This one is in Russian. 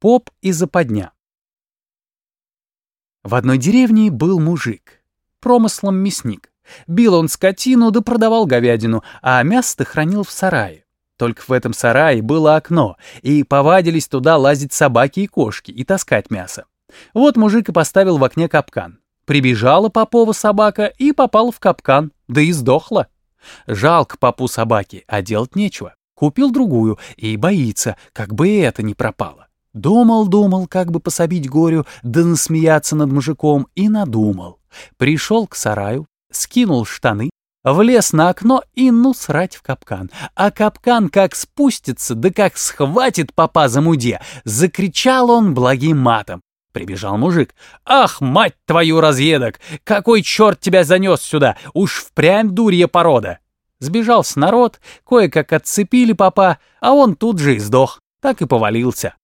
Поп и западня. В одной деревне был мужик, промыслом мясник. Бил он скотину да продавал говядину, а мясо хранил в сарае. Только в этом сарае было окно, и повадились туда лазить собаки и кошки и таскать мясо. Вот мужик и поставил в окне капкан. Прибежала Попова собака и попала в капкан, да и сдохла. Жалко попу собаки, а делать нечего. Купил другую и боится, как бы это ни пропало. Думал-думал, как бы пособить горю, да насмеяться над мужиком, и надумал. Пришел к сараю, скинул штаны, влез на окно и ну срать в капкан. А капкан как спустится, да как схватит попа за муде, закричал он благим матом. Прибежал мужик. «Ах, мать твою разъедок! Какой черт тебя занес сюда? Уж впрямь дурья порода!» Сбежался народ, кое-как отцепили попа, а он тут же и сдох, так и повалился.